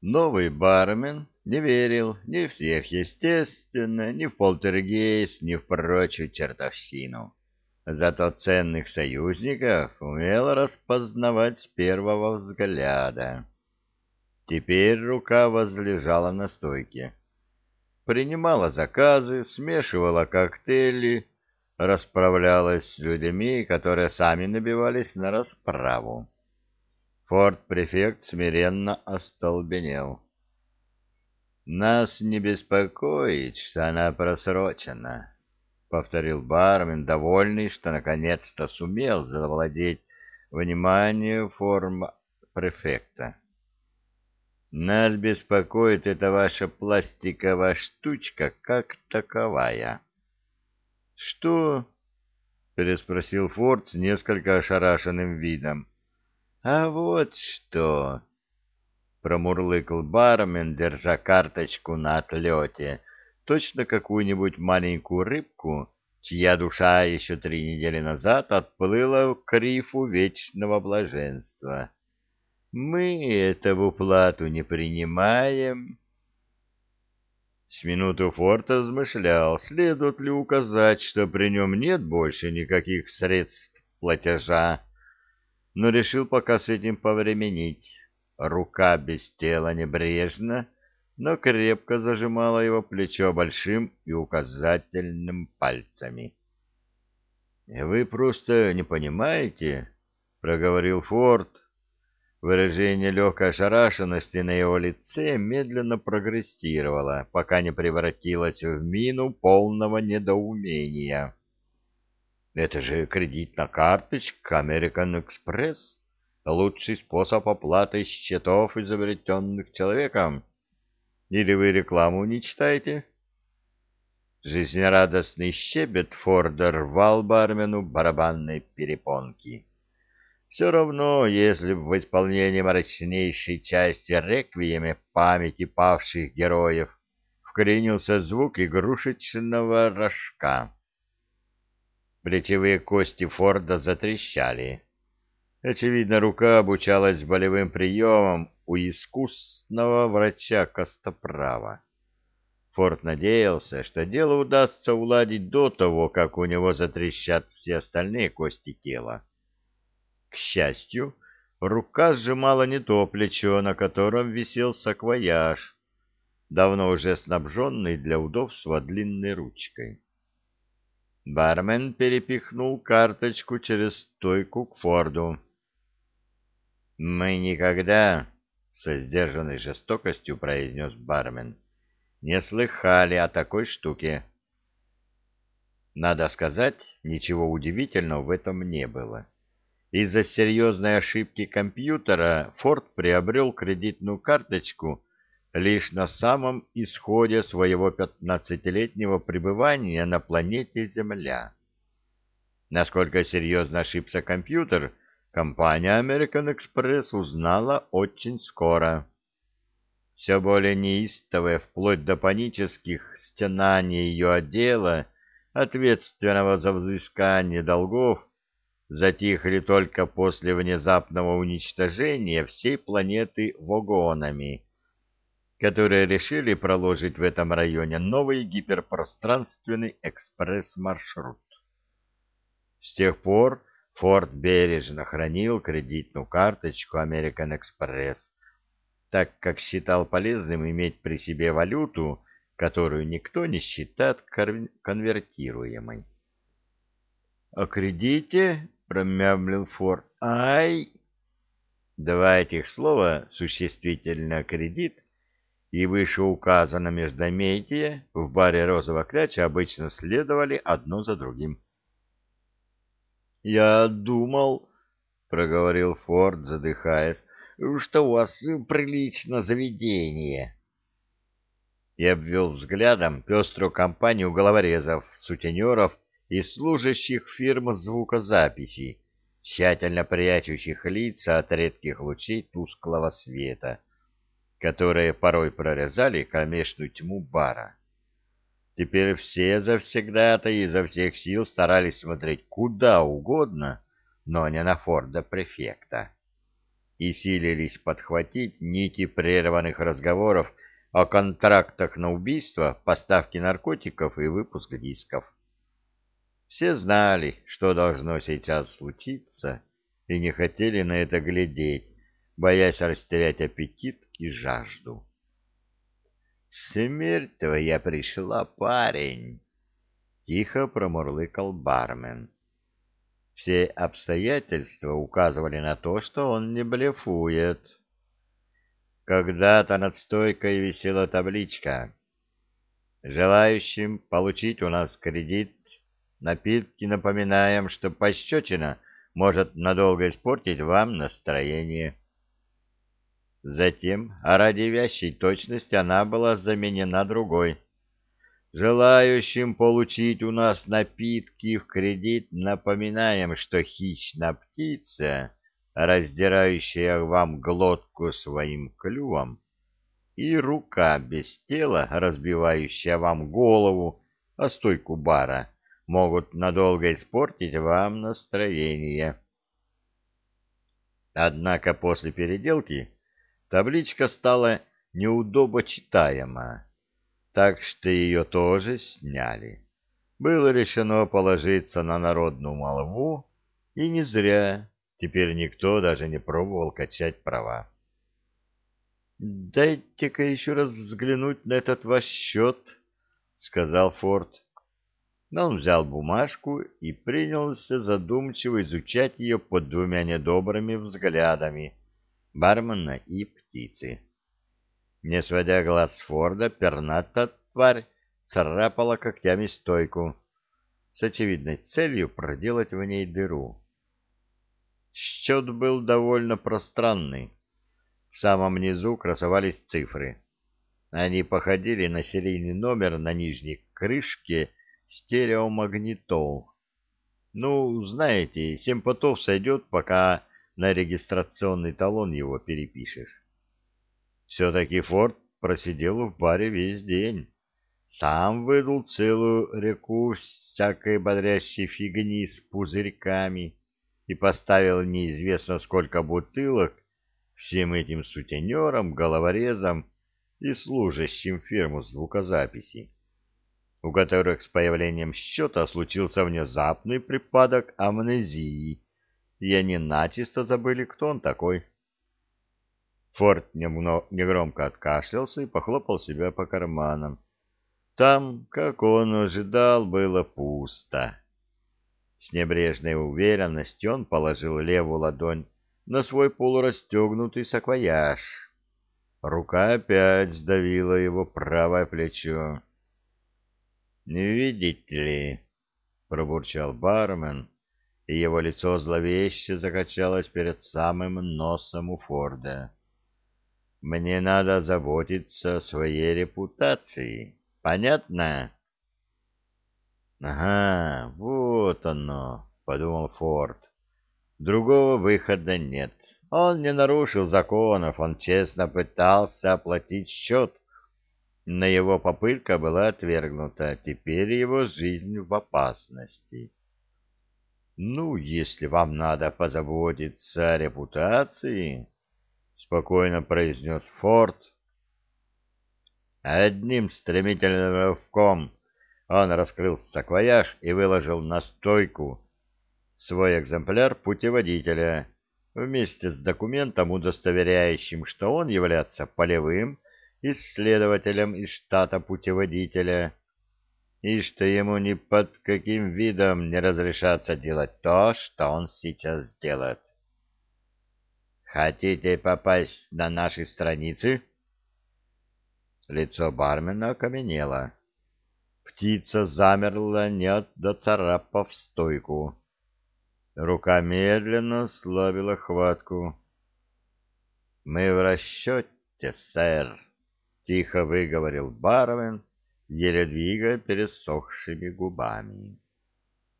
Новый бармен не верил ни в сверхъестественное, ни в полтергейст, ни в прочую чертовщину. Зато ценных союзников умел распознавать с первого взгляда. Теперь рука возлежала на стойке. Принимала заказы, смешивала коктейли, расправлялась с людьми, которые сами набивались на расправу. Форт-префект смиренно остолбенел. «Нас не беспокоит, что она просрочена», — повторил бармен, довольный, что наконец-то сумел завладеть вниманием форм префекта. «Нас беспокоит эта ваша пластиковая штучка как таковая». «Что?» — переспросил Форд с несколько ошарашенным видом. А вот что, промурлыкал бармен, держа карточку на отлете, точно какую-нибудь маленькую рыбку, чья душа еще три недели назад отплыла к рифу вечного блаженства. Мы этого плату не принимаем. С минуту Форд размышлял, следует ли указать, что при нем нет больше никаких средств платежа, но решил пока с этим повременить. Рука без тела небрежно, но крепко зажимала его плечо большим и указательным пальцами. — Вы просто не понимаете, — проговорил Форд. Выражение легкой ошарашенности на его лице медленно прогрессировало, пока не превратилось в мину полного недоумения. Это же кредитная карточка American Express. Лучший способ оплаты счетов, изобретенных человеком. Или вы рекламу не читаете? Жизнерадостный щебет Форда рвал бармену барабанной перепонки. Все равно, если в исполнении мрачнейшей части реквиеме памяти павших героев вклинился звук игрушечного рожка. Плечевые кости Форда затрещали. Очевидно, рука обучалась болевым приемам у искусного врача Костоправа. Форд надеялся, что дело удастся уладить до того, как у него затрещат все остальные кости тела. К счастью, рука сжимала не то плечо, на котором висел саквояж, давно уже снабженный для удобства длинной ручкой. Бармен перепихнул карточку через стойку к Форду. «Мы никогда, — со сдержанной жестокостью произнес бармен, — не слыхали о такой штуке». Надо сказать, ничего удивительного в этом не было. Из-за серьезной ошибки компьютера Форд приобрел кредитную карточку лишь на самом исходе своего пятнадцатилетнего пребывания на планете Земля. Насколько серьезно ошибся компьютер, компания American Express узнала очень скоро. Все более неистовое, вплоть до панических стенаний ее отдела, ответственного за взыскание долгов, затихли только после внезапного уничтожения всей планеты вагонами которые решили проложить в этом районе новый гиперпространственный экспресс-маршрут. С тех пор Форд бережно хранил кредитную карточку American Express, так как считал полезным иметь при себе валюту, которую никто не считает конвертируемой. — О кредите? — промямлил Форд. — Ай! Два этих слова, существительно «кредит», и вышеуказанном междометие в баре «Розовая кляча» обычно следовали одно за другим. — Я думал, — проговорил Форд, задыхаясь, — что у вас прилично заведение. И обвел взглядом пеструю компанию головорезов, сутенеров и служащих фирм звукозаписи, тщательно прячущих лица от редких лучей тусклого света которые порой прорезали кромешную тьму бара. Теперь все завсегда-то изо всех сил старались смотреть куда угодно, но не на Форда префекта. и силились подхватить нити прерванных разговоров о контрактах на убийство, поставке наркотиков и выпуск дисков. Все знали, что должно сейчас случиться, и не хотели на это глядеть, боясь растерять аппетит и жажду. «Смерть твоя пришла, парень!» — тихо промурлыкал бармен. Все обстоятельства указывали на то, что он не блефует. Когда-то над стойкой висела табличка «Желающим получить у нас кредит, напитки напоминаем, что пощечина может надолго испортить вам настроение». Затем, а ради вящей точности, она была заменена другой. Желающим получить у нас напитки в кредит напоминаем, что хищная птица, раздирающая вам глотку своим клювом, и рука без тела, разбивающая вам голову о стойку бара, могут надолго испортить вам настроение. Однако после переделки табличка стала неудобочитаема, так что ее тоже сняли. Было решено положиться на народную молву, и не зря теперь никто даже не пробовал качать права. «Дайте-ка еще раз взглянуть на этот ваш счет», — сказал Форд. Но он взял бумажку и принялся задумчиво изучать ее под двумя недобрыми взглядами бармена и птицы. Не сводя глаз с Форда, перната тварь царапала когтями стойку с очевидной целью проделать в ней дыру. Счет был довольно пространный. В самом низу красовались цифры. Они походили на серийный номер на нижней крышке стереомагнитол. Ну, знаете, семь потов сойдет, пока на регистрационный талон его перепишешь. Все-таки Форд просидел в баре весь день. Сам выдул целую реку всякой бодрящей фигни с пузырьками и поставил неизвестно сколько бутылок всем этим сутенерам, головорезам и служащим фирму звукозаписи, у которых с появлением счета случился внезапный припадок амнезии, и они начисто забыли, кто он такой. Форд негромко откашлялся и похлопал себя по карманам. Там, как он ожидал, было пусто. С небрежной уверенностью он положил левую ладонь на свой полурастегнутый саквояж. Рука опять сдавила его правое плечо. «Видите ли?» — пробурчал бармен, и его лицо зловеще закачалось перед самым носом у Форда. Мне надо заботиться о своей репутации. Понятно? Ага, вот оно, подумал Форд. Другого выхода нет. Он не нарушил законов, он честно пытался оплатить счет. Но его попытка была отвергнута. Теперь его жизнь в опасности. Ну, если вам надо позаботиться о репутации, — спокойно произнес Форд. Одним стремительным рывком он раскрыл саквояж и выложил на стойку свой экземпляр путеводителя вместе с документом, удостоверяющим, что он является полевым исследователем из штата путеводителя и что ему ни под каким видом не разрешается делать то, что он сейчас делает. Хотите попасть на наши страницы? Лицо бармена окаменело. Птица замерла, не доцарапав стойку. Рука медленно слабила хватку. — Мы в расчете, сэр, — тихо выговорил бармен, еле двигая пересохшими губами.